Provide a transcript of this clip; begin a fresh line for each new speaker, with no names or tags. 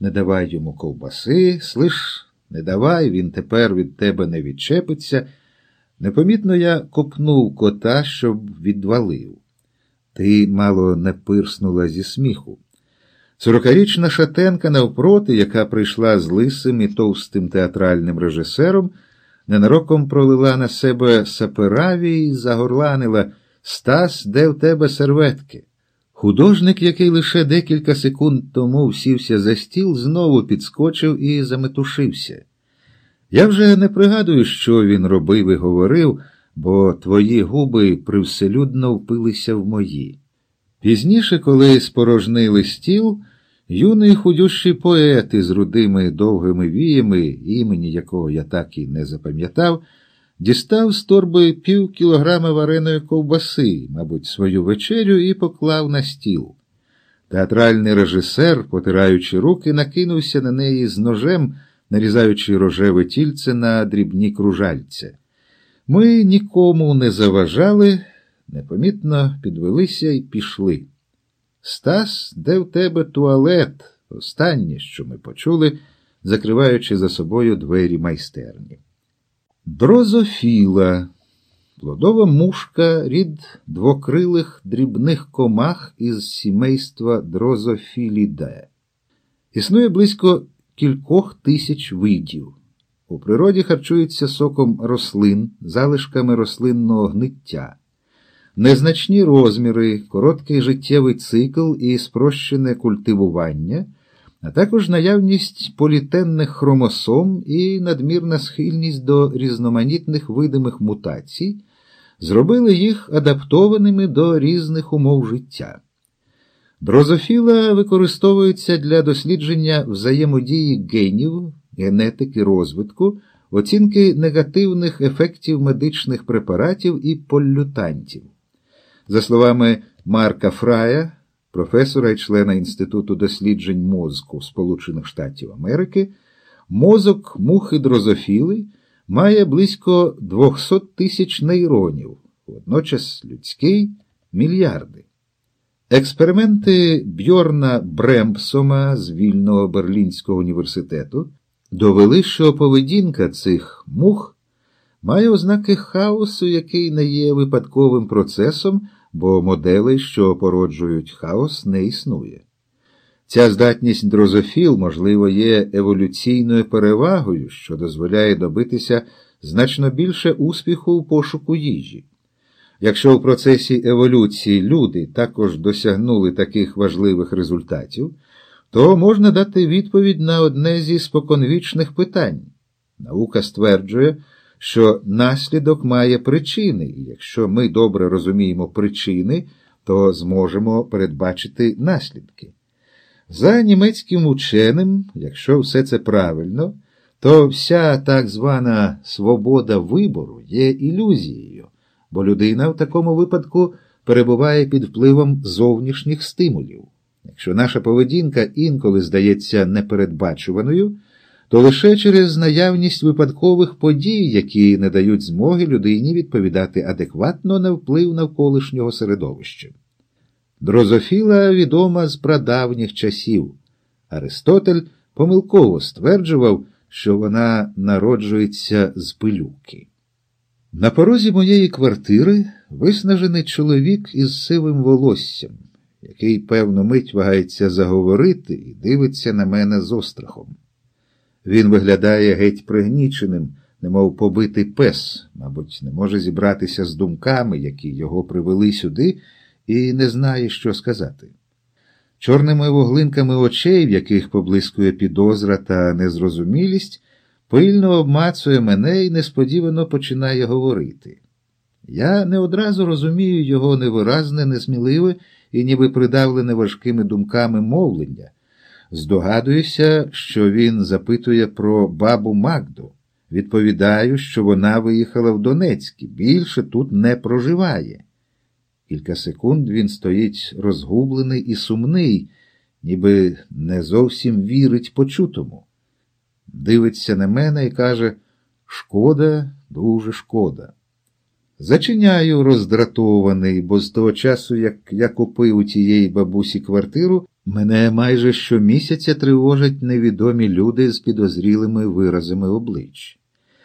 не давай йому ковбаси, слиш, не давай, він тепер від тебе не відчепиться. Непомітно я копнув кота, щоб відвалив. Ти мало не пирснула зі сміху. Сорокарічна шатенка навпроти, яка прийшла з лисим і товстим театральним режисером, ненароком пролила на себе сапераві і загорланила Стас, де в тебе серветки? Художник, який лише декілька секунд тому всівся за стіл, знову підскочив і заметушився. Я вже не пригадую, що він робив і говорив, бо твої губи привселюдно впилися в мої. Пізніше, коли спорожнили стіл, юний худющий поет із рудими довгими віями, імені якого я так і не запам'ятав, дістав з торби пів кілограма вареної ковбаси, мабуть, свою вечерю, і поклав на стіл. Театральний режисер, потираючи руки, накинувся на неї з ножем, нарізаючи рожеве тільце на дрібні кружальця. Ми нікому не заважали, непомітно підвелися і пішли. Стас, де в тебе туалет? Останнє, що ми почули, закриваючи за собою двері майстерні. Дрозофіла, плодова мушка, рід двокрилих дрібних комах із сімейства дрозофіліде. Існує близько кількох тисяч видів. У природі харчуються соком рослин, залишками рослинного гниття. Незначні розміри, короткий життєвий цикл і спрощене культивування, а також наявність політенних хромосом і надмірна схильність до різноманітних видимих мутацій зробили їх адаптованими до різних умов життя. Дрозофіла використовується для дослідження взаємодії генів, генетики розвитку, оцінки негативних ефектів медичних препаратів і полютантів. За словами Марка Фрая, професора і члена Інституту досліджень мозку Сполучених Штатів Америки, мозок мухи дрозофіли має близько 200 тисяч нейронів, водночас людський мільярди. Експерименти Бьорна Бремпсома з вільного Берлінського університету довели, що поведінка цих мух має ознаки хаосу, який не є випадковим процесом, бо моделей, що породжують хаос, не існує. Ця здатність дрозофіл, можливо, є еволюційною перевагою, що дозволяє добитися значно більше успіху у пошуку їжі. Якщо в процесі еволюції люди також досягнули таких важливих результатів, то можна дати відповідь на одне зі споконвічних питань. Наука стверджує, що наслідок має причини, і якщо ми добре розуміємо причини, то зможемо передбачити наслідки. За німецьким ученим, якщо все це правильно, то вся так звана свобода вибору є ілюзією, бо людина в такому випадку перебуває під впливом зовнішніх стимулів. Якщо наша поведінка інколи здається непередбачуваною, то лише через наявність випадкових подій, які не дають змоги людині відповідати адекватно на вплив навколишнього середовища. Дрозофіла відома з прадавніх часів. Аристотель помилково стверджував, що вона народжується з пилюки. На порозі моєї квартири виснажений чоловік із сивим волоссям, який певну мить вагається заговорити і дивиться на мене з острахом. Він виглядає геть пригніченим, немов побитий пес, мабуть, не може зібратися з думками, які його привели сюди, і не знає, що сказати. Чорними вуглинками очей, в яких поблискує підозра та незрозумілість, пильно обмацує мене і несподівано починає говорити. Я не одразу розумію його невиразне, несміливе і ніби придавлене важкими думками мовлення. Здогадуюся, що він запитує про бабу Магду. Відповідаю, що вона виїхала в Донецьк, більше тут не проживає. Кілька секунд він стоїть розгублений і сумний, ніби не зовсім вірить почутому. Дивиться на мене і каже Шкода, дуже шкода. Зачиняю роздратований, бо з того часу, як я купив у тієї бабусі квартиру, Мене майже щомісяця тривожать невідомі люди з підозрілими виразами облич.